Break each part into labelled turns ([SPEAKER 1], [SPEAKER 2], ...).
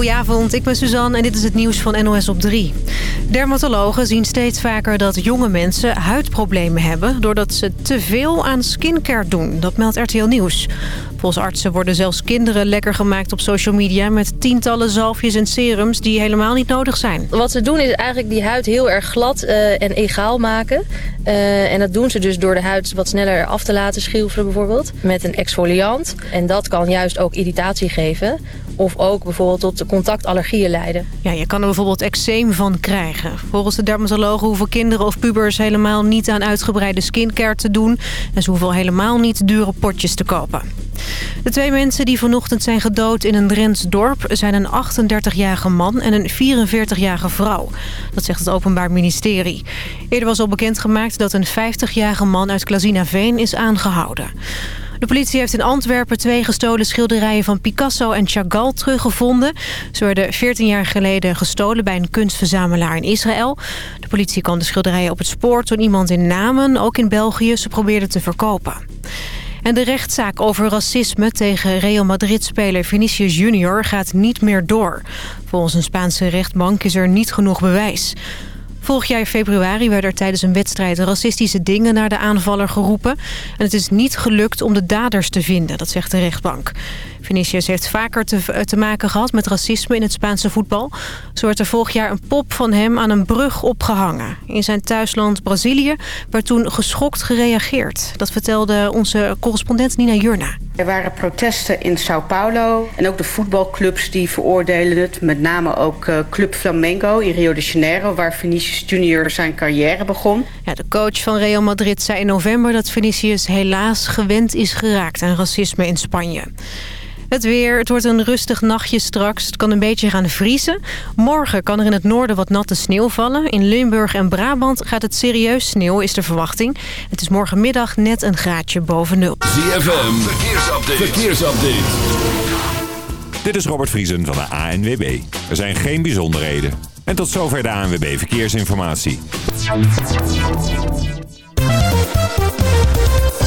[SPEAKER 1] Goedenavond, ik ben Suzanne en dit is het nieuws van NOS op 3. Dermatologen zien steeds vaker dat jonge mensen huidproblemen hebben... doordat ze te veel aan skincare doen. Dat meldt RTL Nieuws. Volgens artsen worden zelfs kinderen lekker gemaakt op social media... met tientallen zalfjes en serums die helemaal niet nodig zijn.
[SPEAKER 2] Wat ze doen is eigenlijk die huid heel erg glad uh, en egaal maken. Uh, en dat doen ze dus door de huid wat sneller af te laten schilferen bijvoorbeeld. Met een exfoliant. En dat kan juist ook irritatie geven. Of ook bijvoorbeeld tot contactallergieën leiden.
[SPEAKER 1] Ja, je kan er bijvoorbeeld eczeem van krijgen. Volgens de dermatologen hoeven kinderen of pubers helemaal niet aan uitgebreide skincare te doen. En ze hoeven helemaal niet dure potjes te kopen. De twee mensen die vanochtend zijn gedood in een Drents dorp... zijn een 38-jarige man en een 44-jarige vrouw. Dat zegt het Openbaar Ministerie. Eerder was al bekendgemaakt dat een 50-jarige man uit Klazinaveen is aangehouden. De politie heeft in Antwerpen twee gestolen schilderijen van Picasso en Chagall teruggevonden. Ze werden 14 jaar geleden gestolen bij een kunstverzamelaar in Israël. De politie kwam de schilderijen op het spoor toen iemand in Namen, ook in België, ze probeerde te verkopen. En de rechtszaak over racisme tegen Real Madrid-speler Vinicius Junior gaat niet meer door. Volgens een Spaanse rechtbank is er niet genoeg bewijs. Vorig jaar februari werden er tijdens een wedstrijd racistische dingen naar de aanvaller geroepen. En het is niet gelukt om de daders te vinden, dat zegt de rechtbank. Vinicius heeft vaker te, eh, te maken gehad met racisme in het Spaanse voetbal. Zo werd er vorig jaar een pop van hem aan een brug opgehangen. In zijn thuisland Brazilië werd toen geschokt gereageerd. Dat vertelde onze correspondent Nina Jurna.
[SPEAKER 3] Er waren protesten in Sao Paulo en ook de voetbalclubs die veroordelen het. Met name ook eh, Club Flamengo in Rio de Janeiro... waar Vinicius Junior zijn carrière begon.
[SPEAKER 1] Ja, de coach van Real Madrid zei in november dat Vinicius helaas gewend is geraakt aan racisme in Spanje. Het weer, het wordt een rustig nachtje straks. Het kan een beetje gaan vriezen. Morgen kan er in het noorden wat natte sneeuw vallen. In Limburg en Brabant gaat het serieus sneeuw, is de verwachting. Het is morgenmiddag net een graadje boven nul.
[SPEAKER 4] ZFM, verkeersupdate. verkeersupdate.
[SPEAKER 5] Dit is Robert Vriesen van de ANWB. Er zijn geen bijzonderheden. En tot zover de ANWB Verkeersinformatie.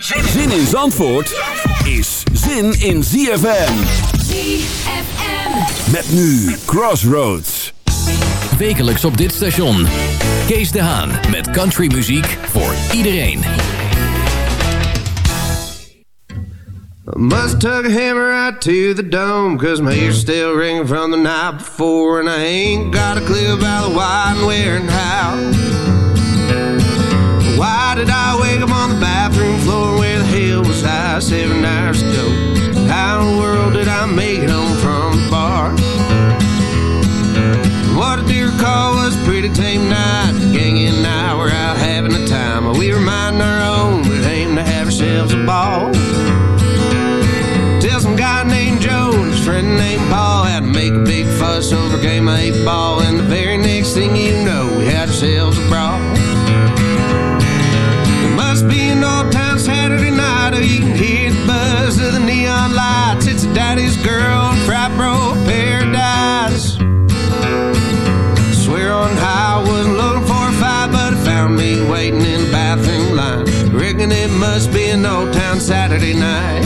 [SPEAKER 4] Zin in Zandvoort is zin in ZFM.
[SPEAKER 6] ZFM.
[SPEAKER 4] Met nu Crossroads.
[SPEAKER 7] Wekelijks op dit station. Kees de Haan met countrymuziek voor iedereen.
[SPEAKER 8] Must took a hammer out to the dome Cause my ears still ring from the night before And I ain't got a clue about why and where and how Why did I wake up on the bathroom floor Where the hell was I seven hours ago How in the world did I make it home from the bar What I do recall was a pretty tame night The gang and I were out having a time We were minding our own But aim to have ourselves a ball Till some guy named Joe and his friend named Paul had to make a big fuss over a game of eight ball. And the very next thing you know, we had ourselves a brawl. Must be old town Saturday night.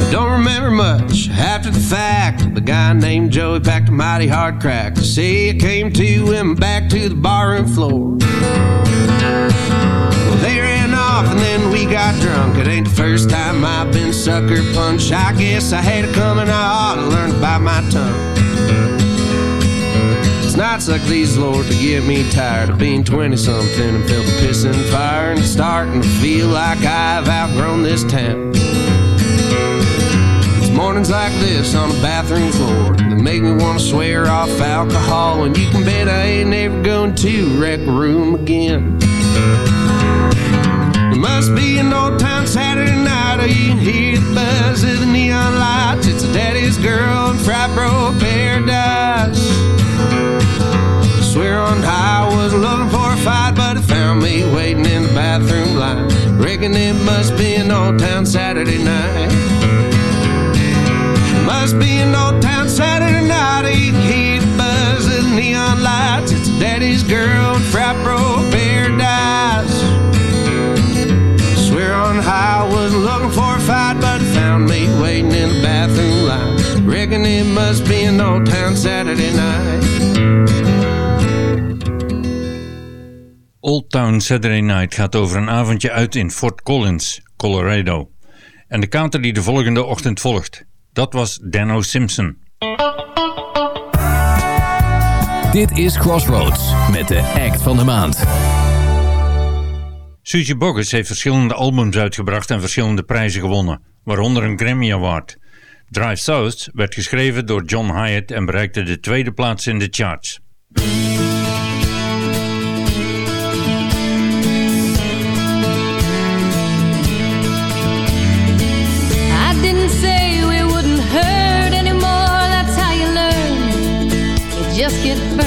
[SPEAKER 8] I don't remember much after the fact. The guy named Joey packed a mighty hard crack. See, it came to him back to the barroom floor. Well, they ran off and then we got drunk. It ain't the first time I've been sucker punched. I guess I had it coming. I ought to learn bite my tongue. It's nights like these, Lord, to get me tired of being 20 something and feel the piss and fire and starting to feel like I've outgrown this town. It's mornings like this on the bathroom floor that make me want to swear off alcohol, and you can bet I ain't never going to wreck a room again. It must be an old town Saturday night, or you can hear the buzz of the neon lights. It's a daddy's girl stunned. I was looking for a fight, but it found me waiting in the bathroom line. Reckon it must be an old town Saturday night. Must be an old town Saturday night. Eat heat, buzz, and neon lights. It's daddy's girl, frat bro, paradise. Swear on high, I was looking for a fight, but it found me waiting in the bathroom line. Reckon it must be an old town Saturday night.
[SPEAKER 9] Old Town Saturday Night gaat over een avondje uit in Fort Collins, Colorado. En de kater die de volgende ochtend volgt. Dat was Dano Simpson.
[SPEAKER 7] Dit is Crossroads met de act van de maand.
[SPEAKER 9] Suzy Boggess heeft verschillende albums uitgebracht en verschillende prijzen gewonnen, waaronder een Grammy Award. Drive South werd geschreven door John Hyatt en bereikte de tweede plaats in de charts.
[SPEAKER 10] You just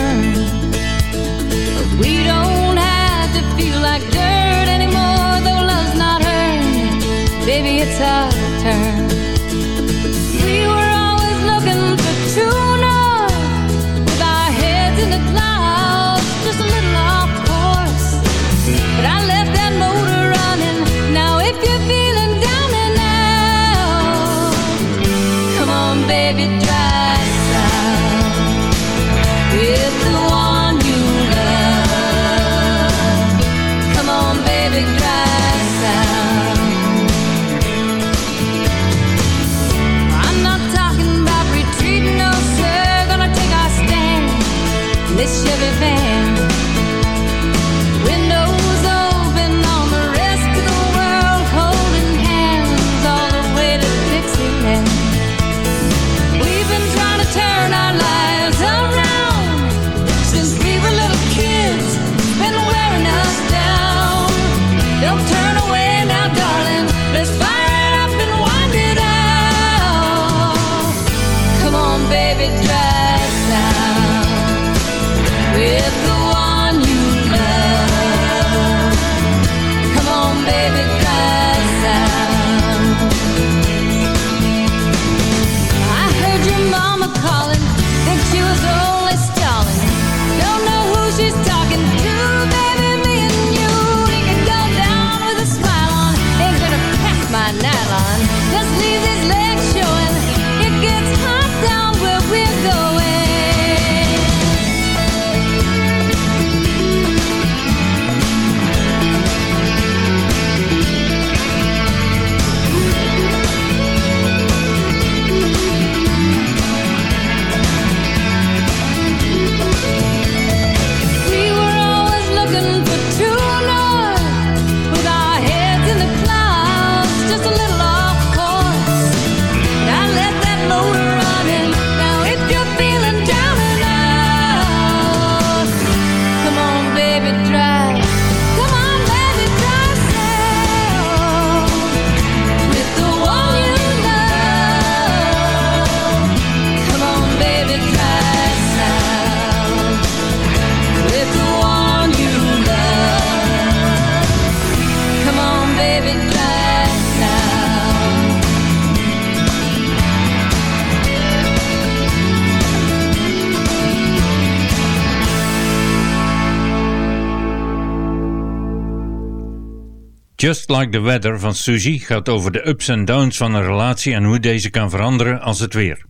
[SPEAKER 10] Just
[SPEAKER 9] Like the Weather van Suzy gaat over de ups en downs van een relatie en hoe deze kan veranderen als het weer.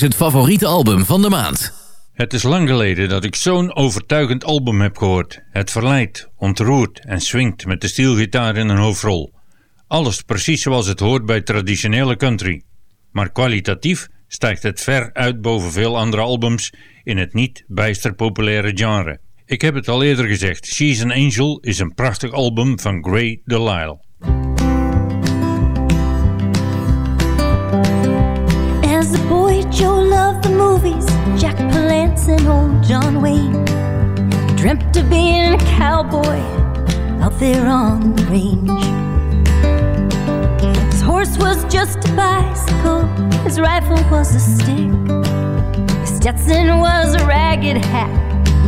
[SPEAKER 10] Is
[SPEAKER 11] het favoriete album van de maand.
[SPEAKER 9] Het is lang geleden dat ik zo'n overtuigend album heb gehoord. Het verleidt, ontroert en swingt met de stielgitaar in een hoofdrol. Alles precies zoals het hoort bij traditionele country. Maar kwalitatief stijgt het ver uit boven veel andere albums in het niet bijster populaire genre. Ik heb het al eerder gezegd, She's an Angel is een prachtig album van Gray Delisle.
[SPEAKER 12] Joe loved the movies, Jack Palance and old John Wayne. Dreamt of being a cowboy out there on the range. His horse was just a bicycle, his rifle was a stick. His Stetson was a ragged hat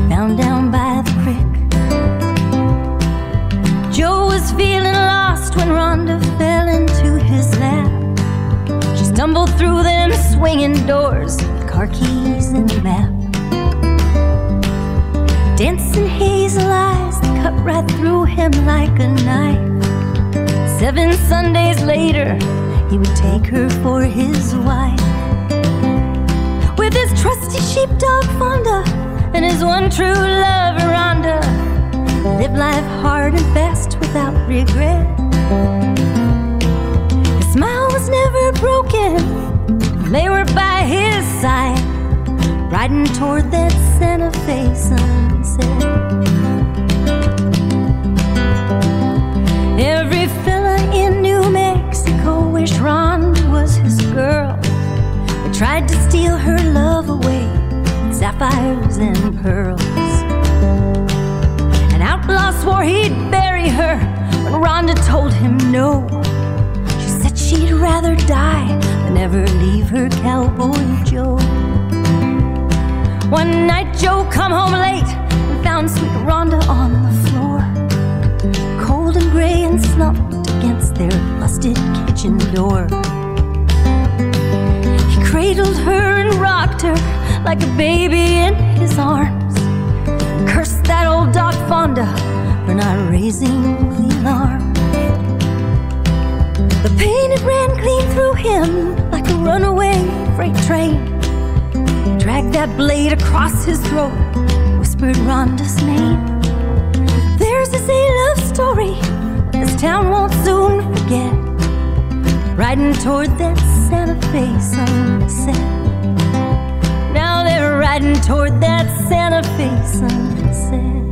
[SPEAKER 12] found down by the creek. Joe was feeling lost when Rhonda fell into his stumbled through them swinging doors, car keys and a map. Dancing hazel eyes cut right through him like a knife. Seven Sundays later, he would take her for his wife. With his trusty sheepdog Fonda and his one true love, Rhonda, live life hard and fast without regret. Never broken. They were by his side, riding toward that Santa Fe sunset. Every fella in New Mexico wished Rhonda was his girl. They tried to steal her love away, sapphires and pearls. An outlaw swore he'd bury her when Rhonda told him no. Rather die than ever leave her cowboy Joe. One night Joe come home late and found sweet Rhonda on the floor, cold and gray and slumped against their busted kitchen door. He cradled her and rocked her like a baby in his arms. Cursed that old dog Fonda for not raising the alarm. Pain it ran clean through him like a runaway freight train. Dragged that blade across his throat, whispered Rhonda's name. There's a say love story this town won't soon forget. Riding toward that Santa Fe sunset. Now they're riding toward that Santa Fe sunset.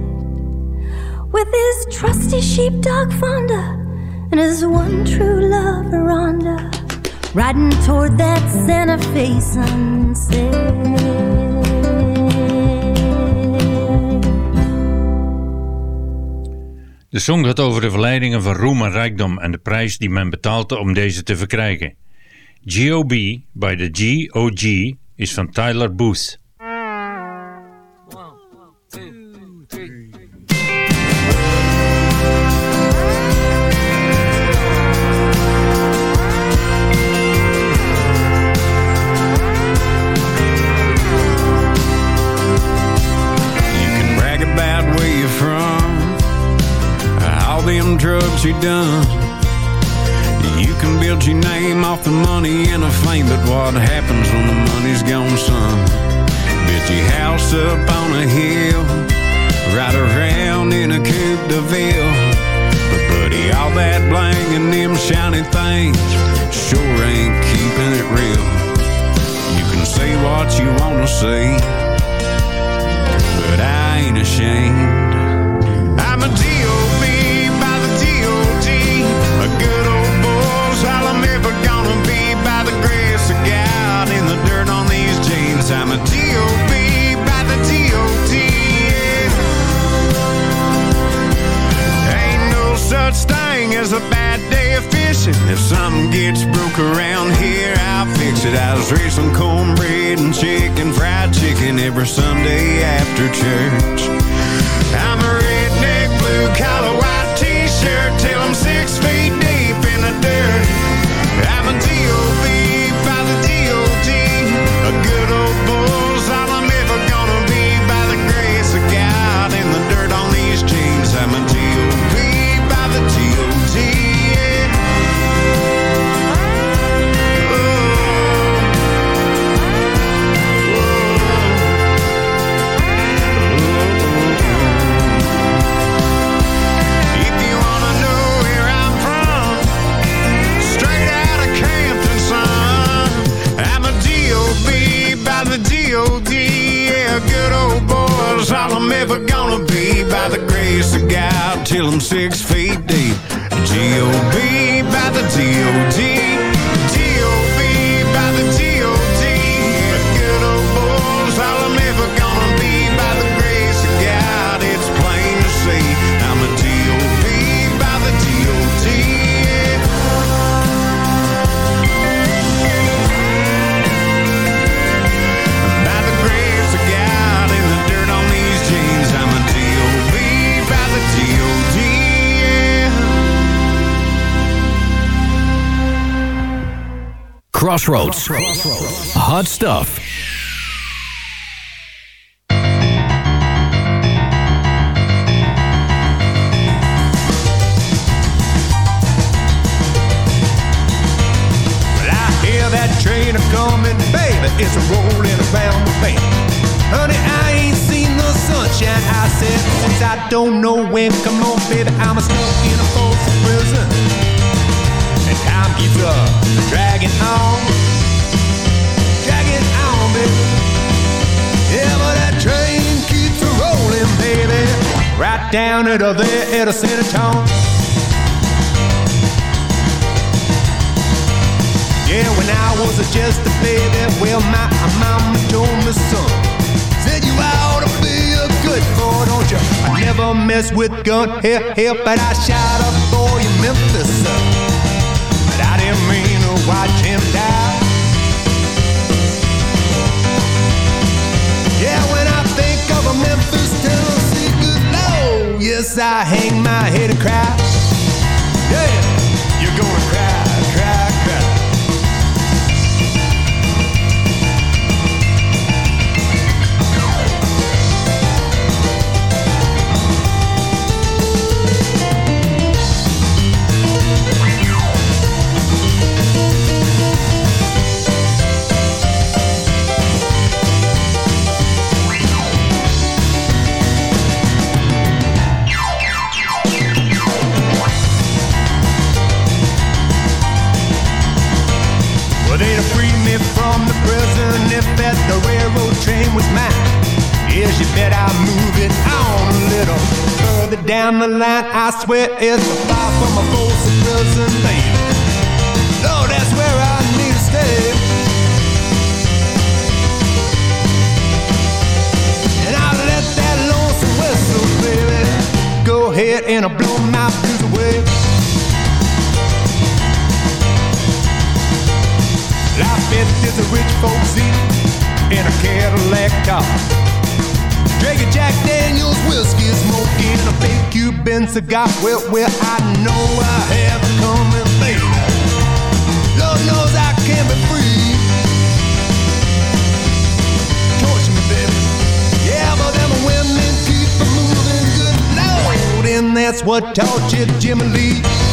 [SPEAKER 12] With his trusty sheepdog Fonda and one true love, Rhonda. Riding toward that Santa.
[SPEAKER 9] De song gaat over de verleidingen van roem en rijkdom en de prijs die men betaalde om deze te verkrijgen. G.O.B. bij de G.O.G. is van Tyler Booth.
[SPEAKER 13] You done. You can build your name off the money and the fame, but what happens when the money's gone, son? Built your house up on a hill, ride around in a coupe de ville. But buddy, all that bling and them shiny things sure ain't keeping it real. You can say what you wanna say but I ain't ashamed. Something gets broke around here, I'll fix it. I was raising cornbread and chicken, fried chicken every Sunday after church. I'm a redneck, blue collar, white t-shirt till I'm six feet ever gonna be by the grace of God till I'm six feet deep. G-O-B by the D-O-D.
[SPEAKER 11] Crossroads. Hot stuff.
[SPEAKER 14] Train a coming, baby. It's a rolling around the bend. Honey, I ain't seen the sunshine. I said, since I don't know when. Come on, baby, I'm stuck in a false prison. And time keeps up, dragging on, dragging on, baby. Yeah, but that train keeps a rolling, baby. Right down to the there at a center town. Yeah, when I was just a baby, well, my mama told me, son, said you ought to be a good boy, don't you? I never mess with gun, here, here, but I shot up for you, Memphis, son. Mean to watch him die. Yeah, when I think of a Memphis, Tennessee, good Lord, yes, I hang my head and cry. Yeah, you bet I'll move it on a little further down the line. I swear it's a far from a Folsom prison, baby. No, that's where I need to stay. And I'll let that lonesome whistle, baby, go ahead and blow my blues away. Life is a rich folks eat in a Cadillac Drinking Jack Daniels whiskey, smoking a big Cuban cigar. Well, well, I know I have it coming, baby. Lord knows I can be free. Torture me, baby. Yeah, but them women keep a moving good Lord, and that's what tortured Jimmy Lee.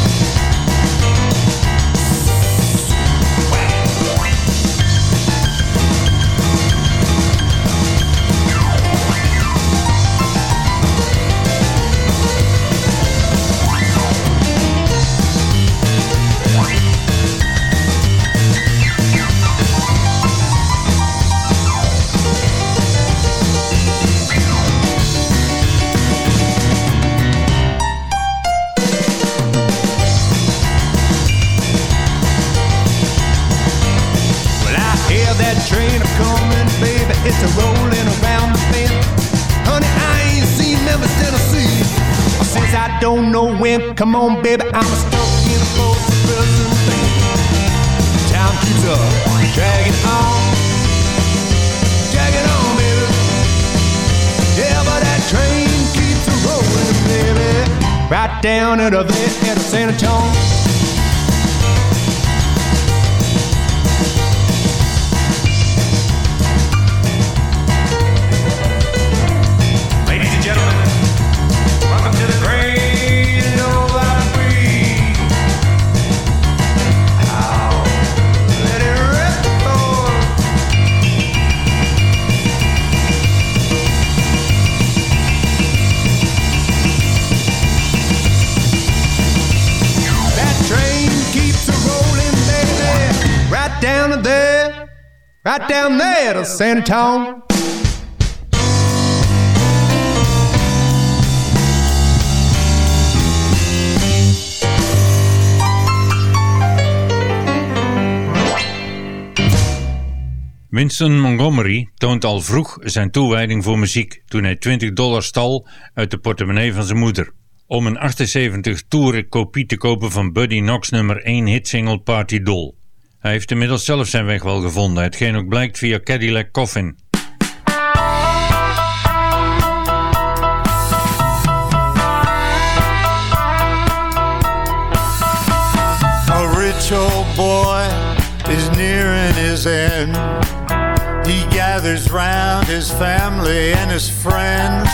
[SPEAKER 14] When. Come on, baby, I'm stuck in a Folsom prison thing. Time keeps up, dragging on, dragging on, baby. Yeah, but that train keeps a rolling, baby. Right down to the there at San Antonio. Right, down, there to
[SPEAKER 9] Winston Montgomery toont al vroeg zijn toewijding voor muziek toen hij 20 dollar stal uit de portemonnee van zijn moeder. Om een 78 toeren kopie te kopen van Buddy Knox nummer 1 hitsingle Party Doll. Hij heeft inmiddels zelf zijn weg wel gevonden, hetgeen ook blijkt via Cadillac Coffin.
[SPEAKER 15] Rich old boy is nearing his end. He gathers round his family and his friends.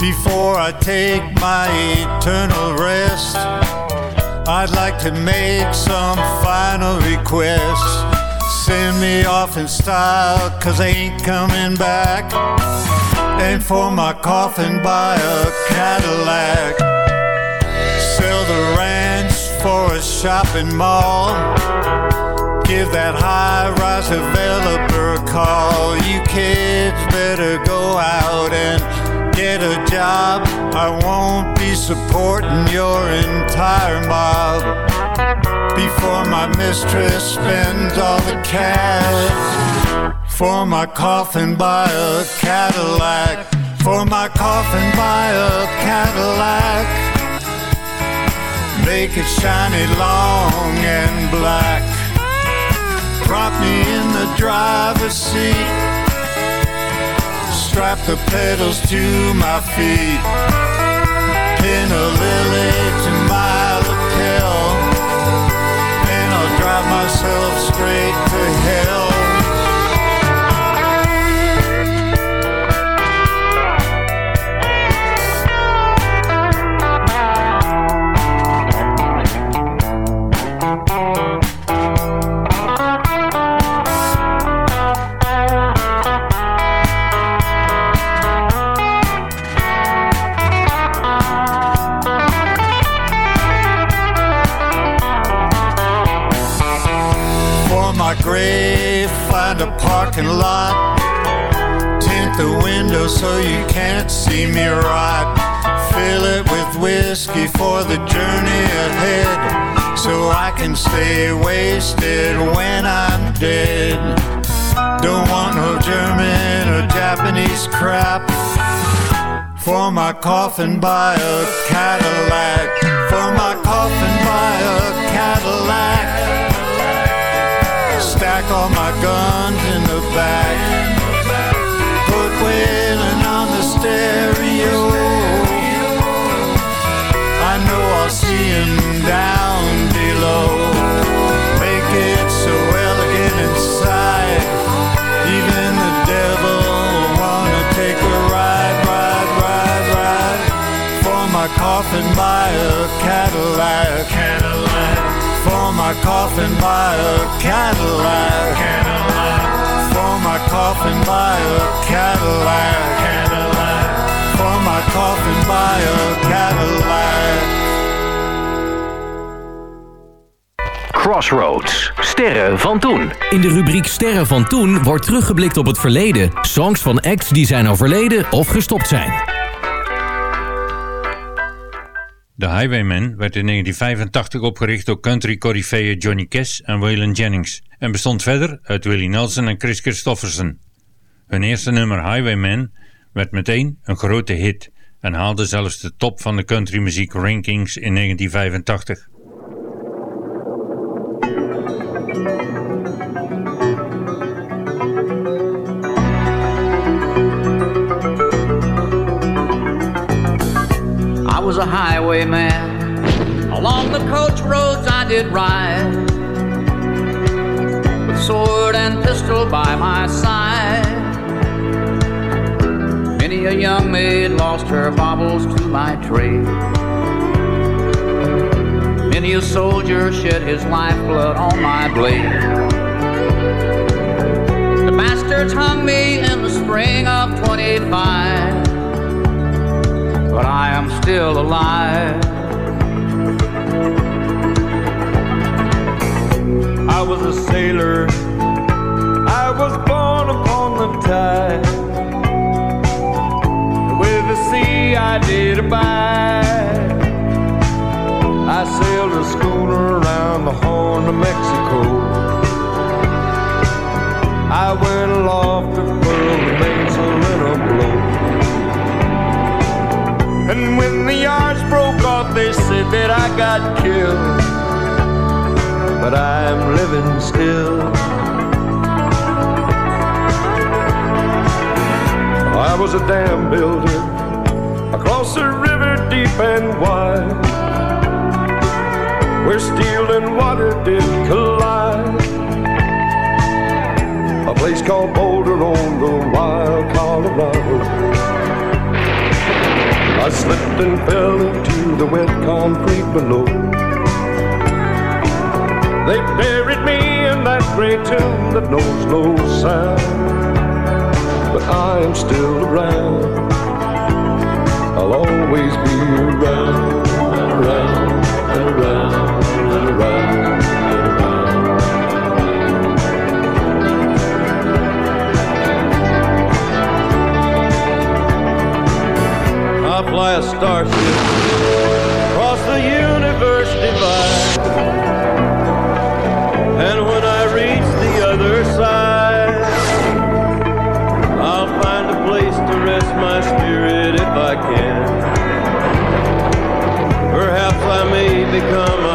[SPEAKER 15] Before I take my eternal rest, I'd like to make some final requests. Send me off in style, cause I ain't coming back. And for my coffin, buy a Cadillac. Sell the ranch for a shopping mall. Give that high rise developer a call. You kids better go out and get a job. I won't be supporting your entire mob. Before my mistress spends all the cash. For my coffin, buy a Cadillac. For my coffin, buy a Cadillac. Make it shiny, long, and black. Prop me in the driver's seat. Strap the pedals to my feet. Pin a lily to my lapel. And I'll drive myself straight to hell. Parking lot. Tint the window so you can't see me rot. Fill it with whiskey for the journey ahead. So I can stay wasted when I'm dead. Don't want no German or Japanese crap. For my coffin, buy a Cadillac. For my coffin, buy a Cadillac. Stack all my guns the back. Put Waylon on the stereo. I know I'll see him down below. Make it so elegant inside. Even the devil wanna take a ride, ride, ride, ride. For my coffin, buy a Cadillac. Cadillac. For my coffin, buy a Cadillac. Buy a Cadillac. Cadillac. For my coffin, buy a Cadillac.
[SPEAKER 11] Crossroads. Sterren van toen. In de rubriek Sterren van toen wordt teruggeblikt op het verleden. Songs van acts die zijn overleden of gestopt zijn.
[SPEAKER 9] The Highwayman werd in 1985 opgericht door country coryfeeën Johnny Cash en Waylon Jennings en bestond verder uit Willie Nelson en Chris Christofferson. Hun eerste nummer Highwayman werd meteen een grote hit en haalde zelfs de top van de countrymuziek rankings in 1985.
[SPEAKER 16] I was a highwayman. Along the coach roads I did ride. Sword and pistol by my side. Many a young maid lost her baubles to my trade. Many a soldier shed his lifeblood on my blade. The bastards hung me in the spring of 25 but I am still alive.
[SPEAKER 17] I was a sailor. I was born upon the tide. With the sea I did abide. I sailed a schooner around the Horn of Mexico. I went
[SPEAKER 8] aloft to furl the mainsail in a blow. And when the yards broke off, they said that I got killed
[SPEAKER 17] but I'm living still. I was a dam builder across a river deep and wide, where steel and water did collide. A place called Boulder on the wild Colorado. I slipped and fell into the wet concrete below. They buried me in that great tomb that knows no sound but I am still around. I'll always be around, and around, and around, and around, and around. I fly a starship across the universe become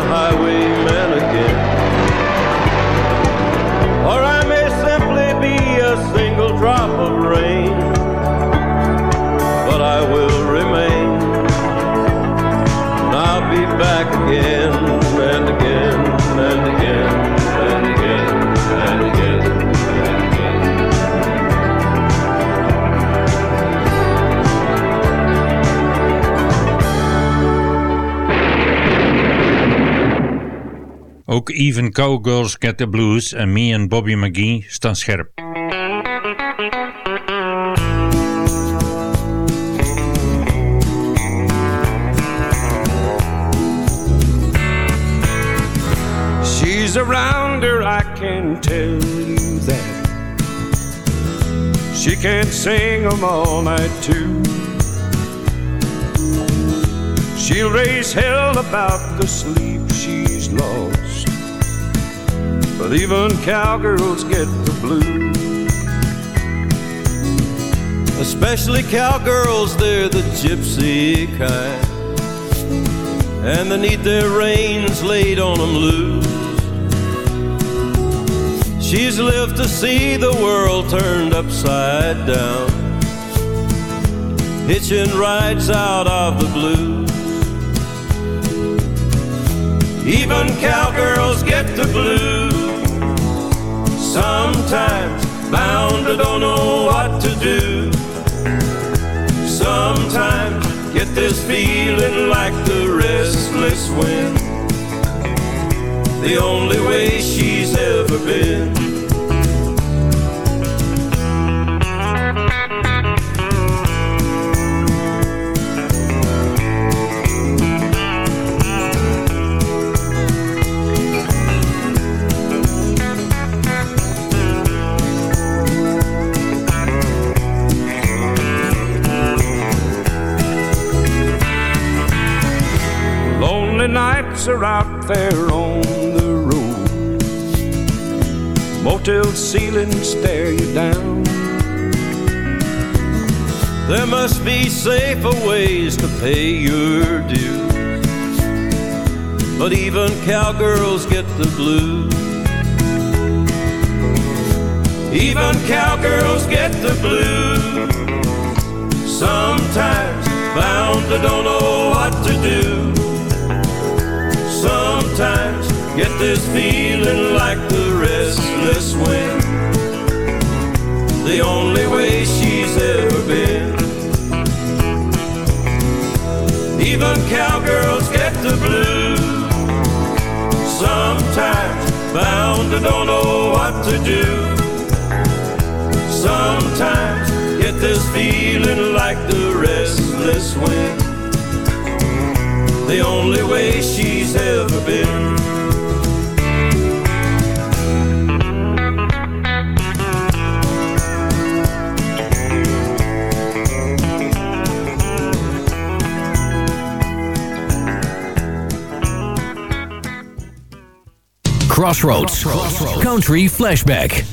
[SPEAKER 9] Ook Even Cowgirls Get the Blues en Me en Bobby McGee staan scherp.
[SPEAKER 17] She's around her, I can tell you that. She can't sing sing 'em all night too. She'll raise hell about the sleep she's lost. But even cowgirls get the blues. Especially cowgirls, they're the gypsy kind. And they need their reins laid on 'em loose. She's lived to see the world turned upside down. Hitching rides out of the blues. Even cowgirls get the blues. Sometimes bound to don't know what to do. Sometimes get this feeling like the restless wind. The only way she's ever been. Nights are out there on the road. Motel ceilings stare you down. There must be safer ways to pay your dues. But even cowgirls get the blues. Even cowgirls get the blues. Sometimes bound to don't know what to do. Sometimes get this feeling like the restless wind. The only way she's ever been. Even cowgirls get the blues. Sometimes bound to don't know what to do. Sometimes get this feeling like the restless wind. The only way she's ever been.
[SPEAKER 11] Crossroads. Country Flashback.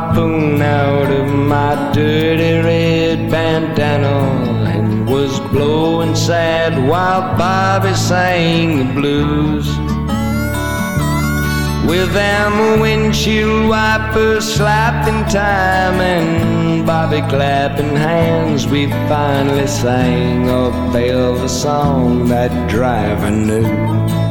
[SPEAKER 8] harpoon out of my dirty red bandana and was blowing sad while Bobby sang the blues. With them windshield wipers slapping time and Bobby clapping hands, we finally sang a Belva song that driver knew.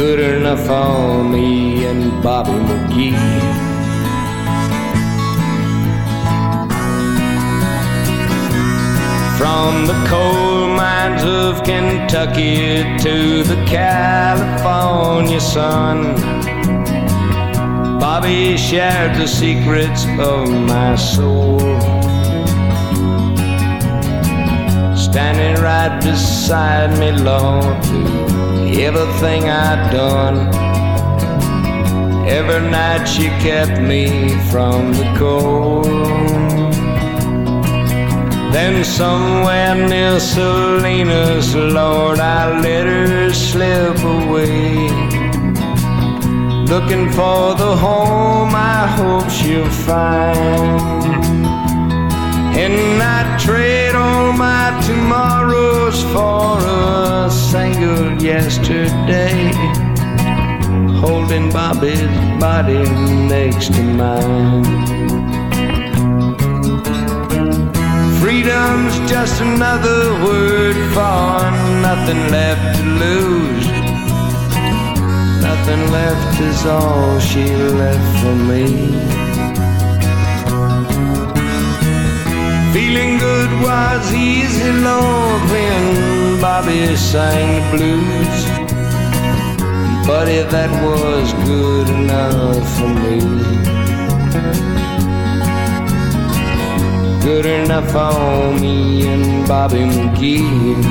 [SPEAKER 8] Good enough for me and Bobby McGee. From the coal mines of Kentucky to the California sun, Bobby shared the secrets of my soul. Standing right beside me, Lord, everything I'd done. Every night she kept me from the cold. Then somewhere near Salinas, Lord, I let her slip away. Looking for the home I hope she'll find. And I trade tomorrows for a single yesterday. Holding Bobby's body next to mine. Freedom's just another word for nothing left to lose. Nothing left is all she left for me. Feeling good was easy, Lord, when Bobby sang the blues. Buddy, that was good enough for me good enough for me and Bobby McGee.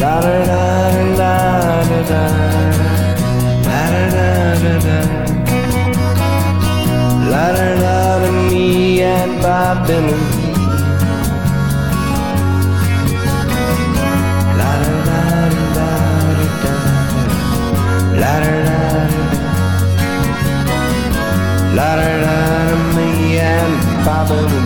[SPEAKER 8] La da da da da da da da da da da da da and Bobby McGee. La da da da da da. La da da la da da me and Bobby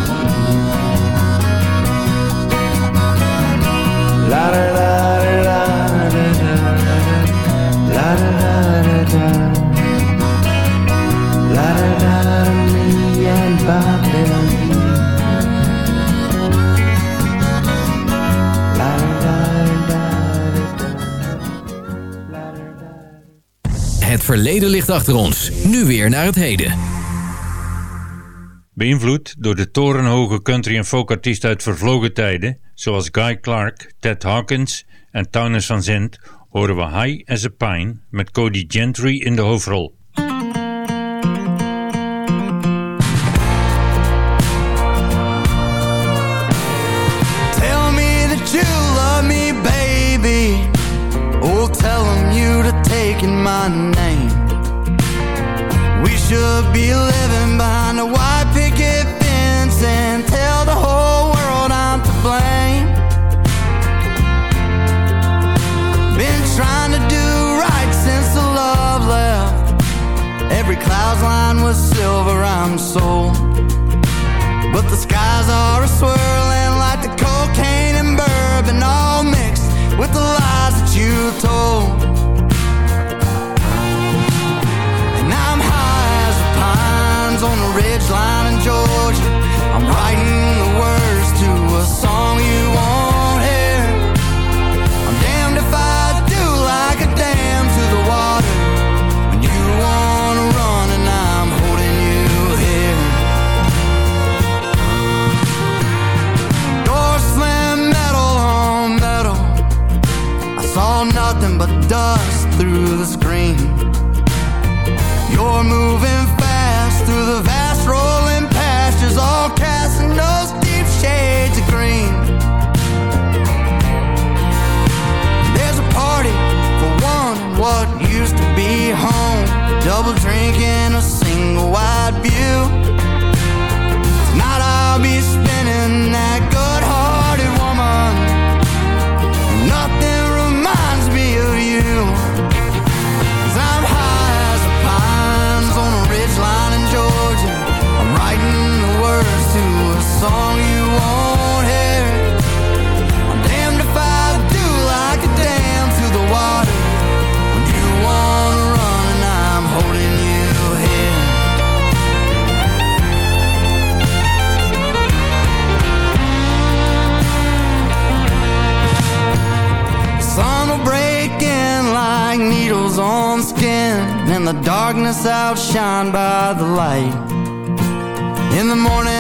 [SPEAKER 11] verleden ligt achter ons. Nu weer naar het heden.
[SPEAKER 9] Beïnvloed door de torenhoge country- en folkartiesten uit vervlogen tijden, zoals Guy Clark, Ted Hawkins en Townes van Zandt, horen we High as a Pine met Cody Gentry in de hoofdrol.
[SPEAKER 18] Tell me should be living behind a white picket fence and tell the whole world I'm to blame. Been trying to do right since the love left. Every cloud's line was silver, I'm sold. But the skies are a swirling fridge line in Georgia. I'm writing the words to a song you won't hear. I'm damned if I do like a dam to the water. When you wanna run and I'm holding you here. Door slam metal on metal. I saw nothing but dust song you won't hear. I'm damned if I do like a dam to the water. When you wanna run and I'm holding you here. The sun will break in like needles on skin, and the darkness outshined by the light. In the morning,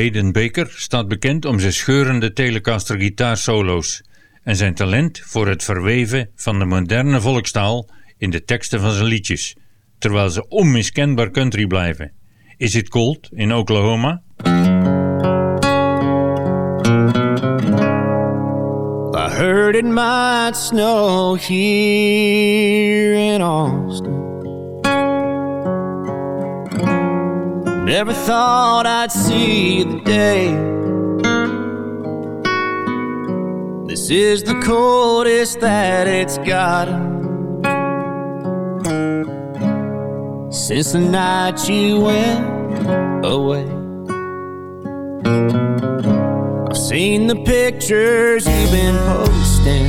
[SPEAKER 9] Hayden Baker staat bekend om zijn scheurende Telecaster gitaarsolo's en zijn talent voor het verweven van de moderne volkstaal in de teksten van zijn liedjes, terwijl ze onmiskenbaar country blijven. Is It Cold in Oklahoma?
[SPEAKER 8] I heard it might snow here in Austin. Never thought I'd see the day. This is the coldest that it's gotten since the night you went away. I've seen the pictures you've been posting.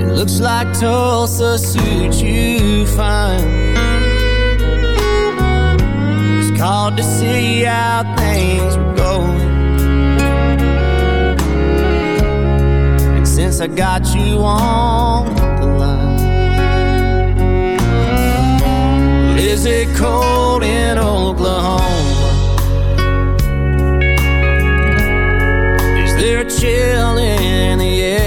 [SPEAKER 8] It looks like Tulsa suits you fine. Called to see how things were going. And since I got you on the line, is it cold in Oklahoma? Is there a chill in the air?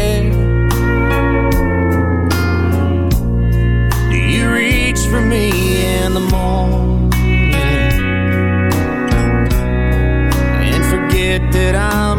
[SPEAKER 8] That I'm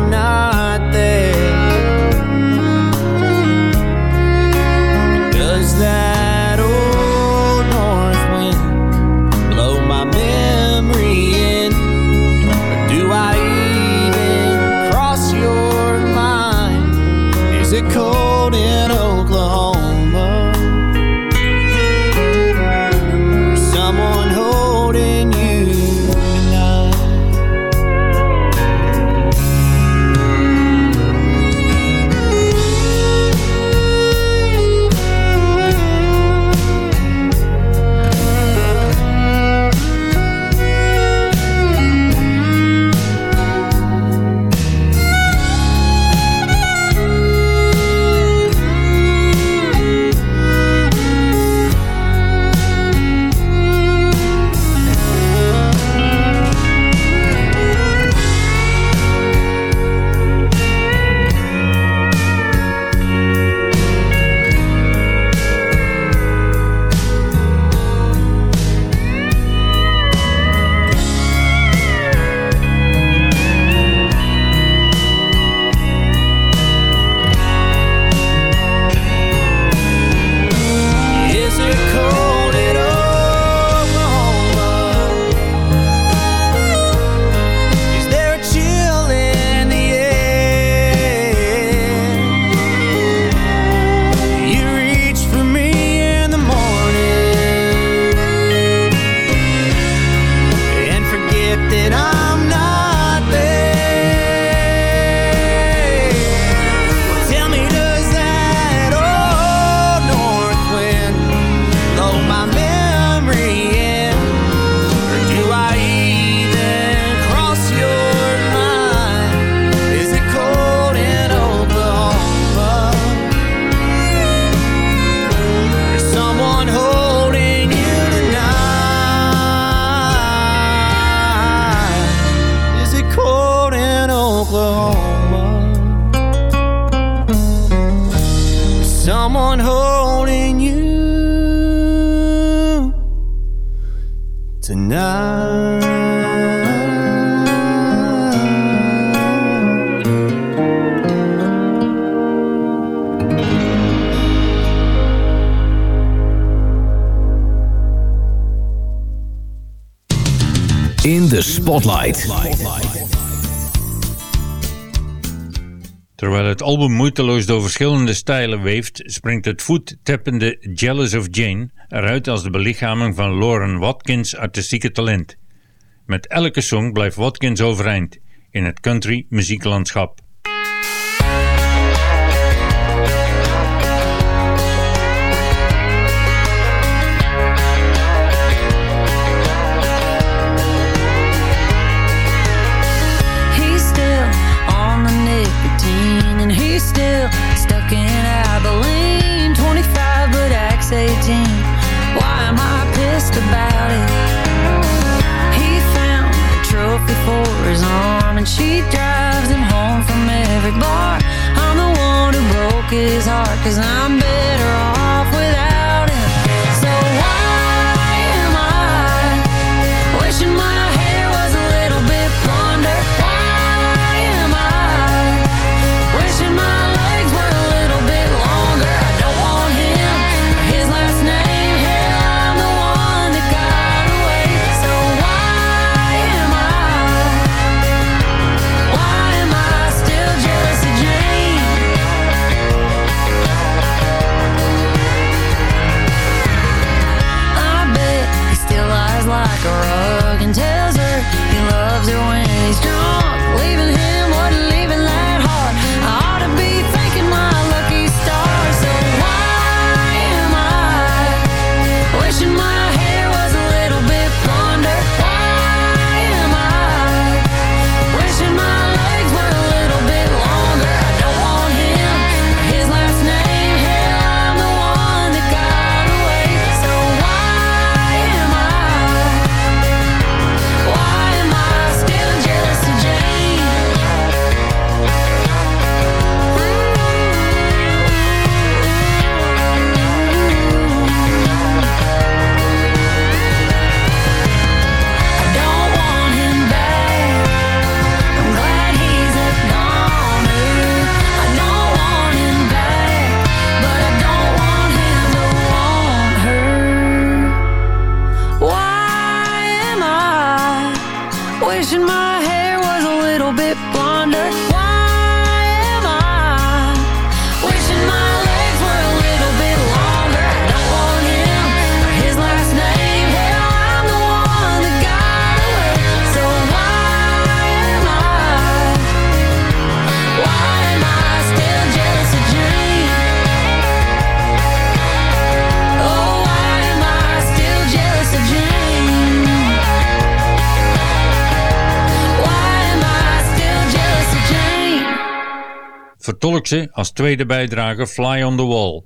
[SPEAKER 11] Spotlight.
[SPEAKER 9] Terwijl het album moeiteloos door verschillende stijlen weeft, springt het voettappende Jealous of Jane eruit als de belichaming van Lauren Watkins' artistieke talent. Met elke song blijft Watkins overeind in het country muzieklandschap.
[SPEAKER 19] 6, 18 Why am I pissed about it? He found a trophy for his arm And she drives him home from every bar I'm the one who broke his heart Cause I'm better off without
[SPEAKER 9] Als tweede bijdrage Fly on the Wall.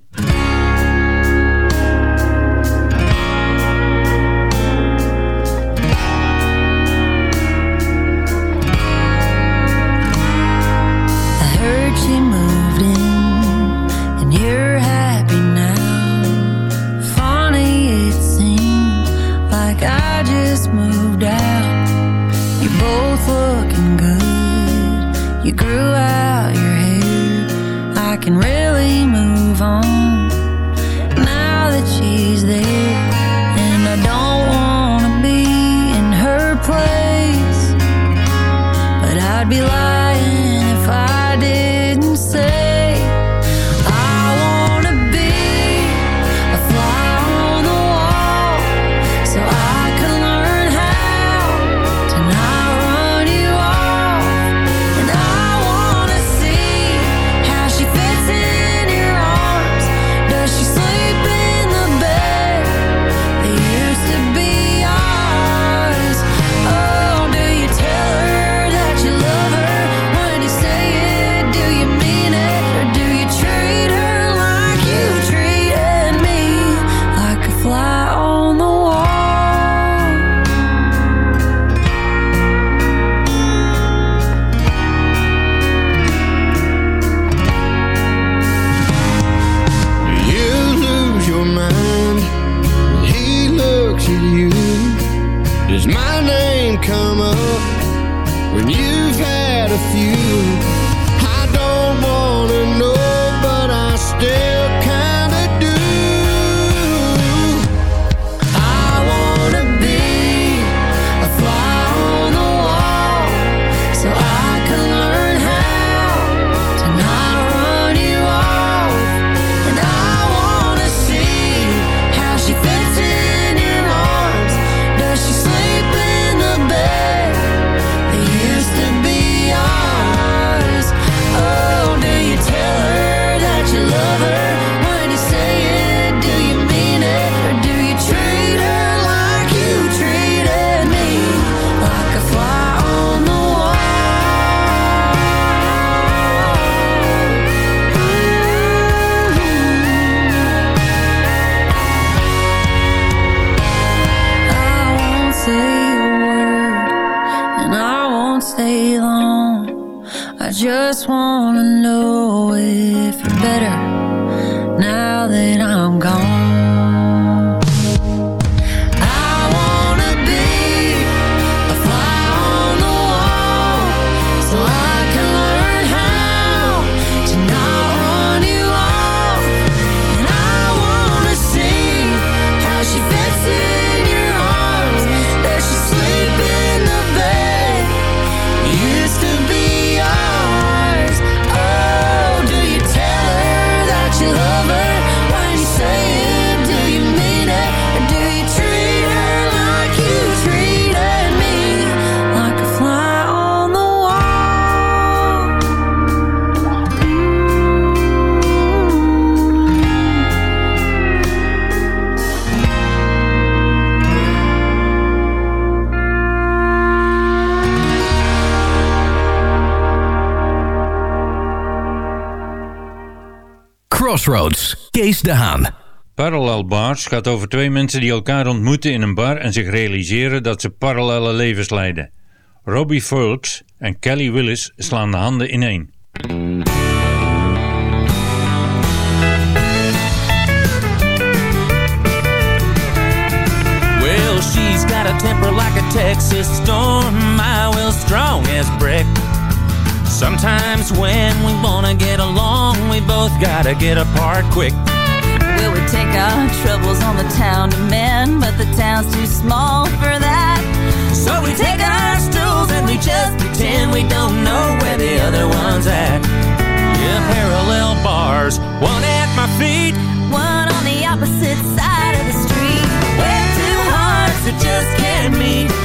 [SPEAKER 11] Crossroads, Kees de Haan.
[SPEAKER 9] Parallel Bars gaat over twee mensen die elkaar ontmoeten in een bar en zich realiseren dat ze parallele levens leiden. Robbie Fulks en Kelly Willis slaan de handen ineen.
[SPEAKER 10] Well, she's got a temper like a Texas storm. My will strong as brick. Sometimes when we wanna get along, we both gotta get apart quick.
[SPEAKER 20] Well, we take our troubles on the town to mend, but the town's too small for that.
[SPEAKER 10] So we take our stools and we just pretend we don't know where the other one's at. Yeah, parallel bars, one at my feet,
[SPEAKER 20] One on the opposite side of the street.
[SPEAKER 10] where two hearts that just can't meet.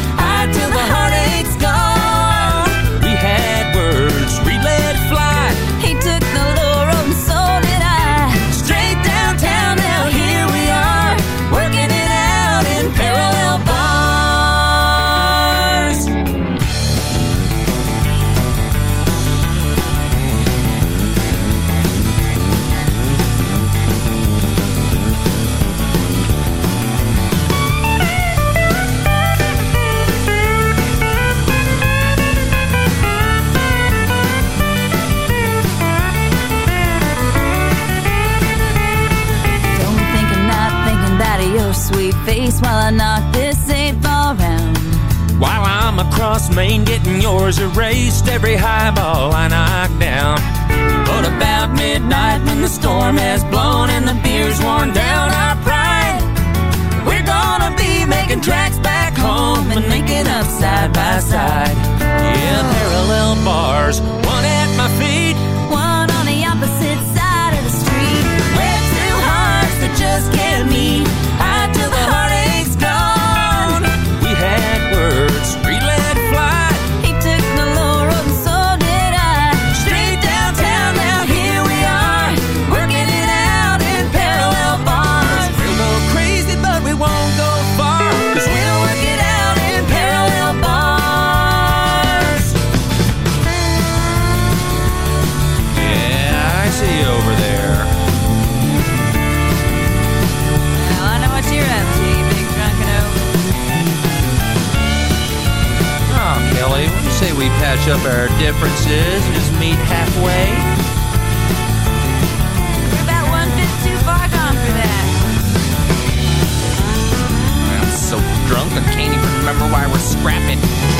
[SPEAKER 10] Erased, every highball I knock down. But about midnight when the storm has blown and the beer's worn down our pride, we're gonna be making tracks back home and making up side by side. Yeah, parallel bars, we patch up our differences and just meet halfway?
[SPEAKER 20] We're about one fifth too far gone for that.
[SPEAKER 10] I'm so drunk I can't even remember why we're scrapping.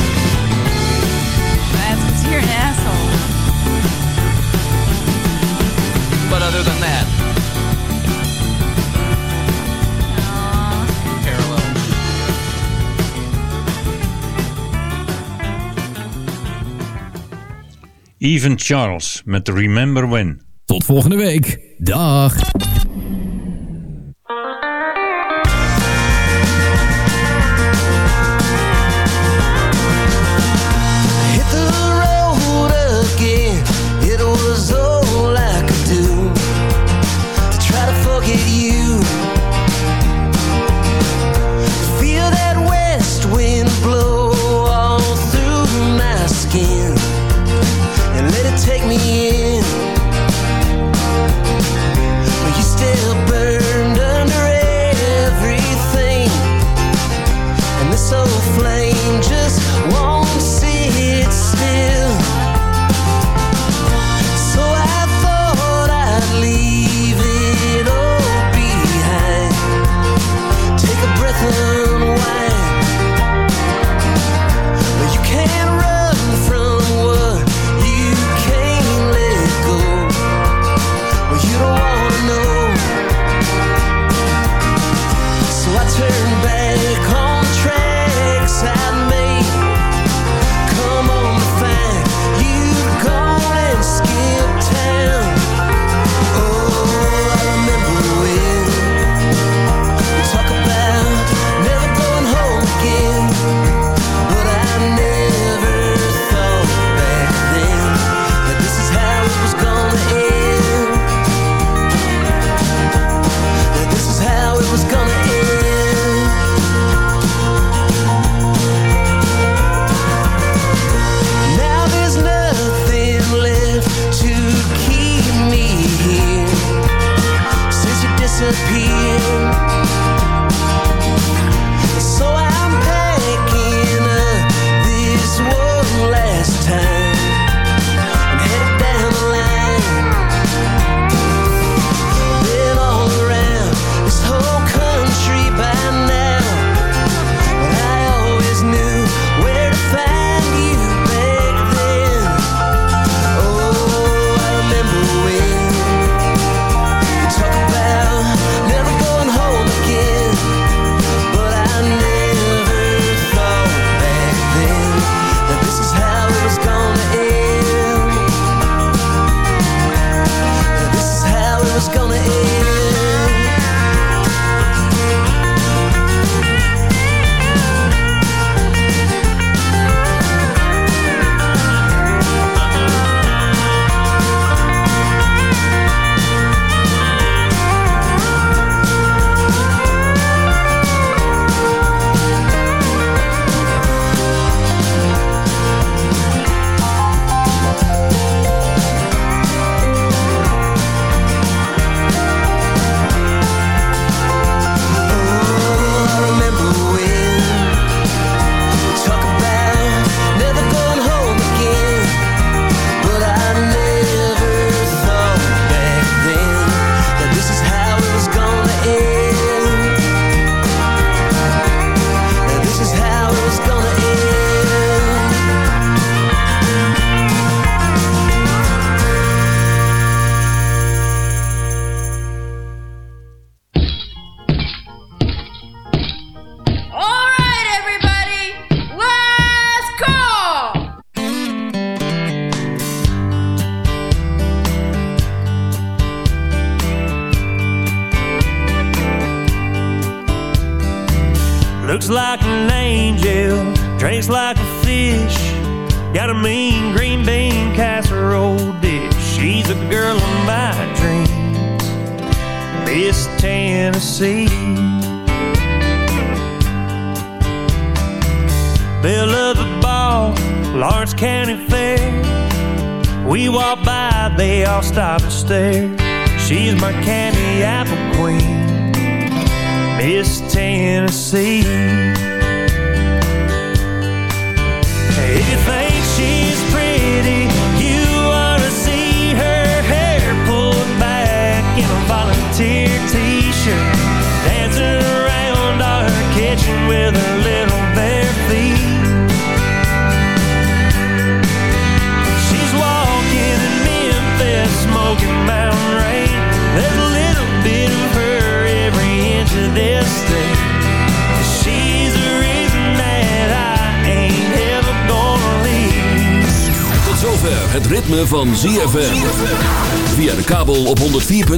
[SPEAKER 9] Even Charles met Remember When.
[SPEAKER 11] Tot volgende week. Dag.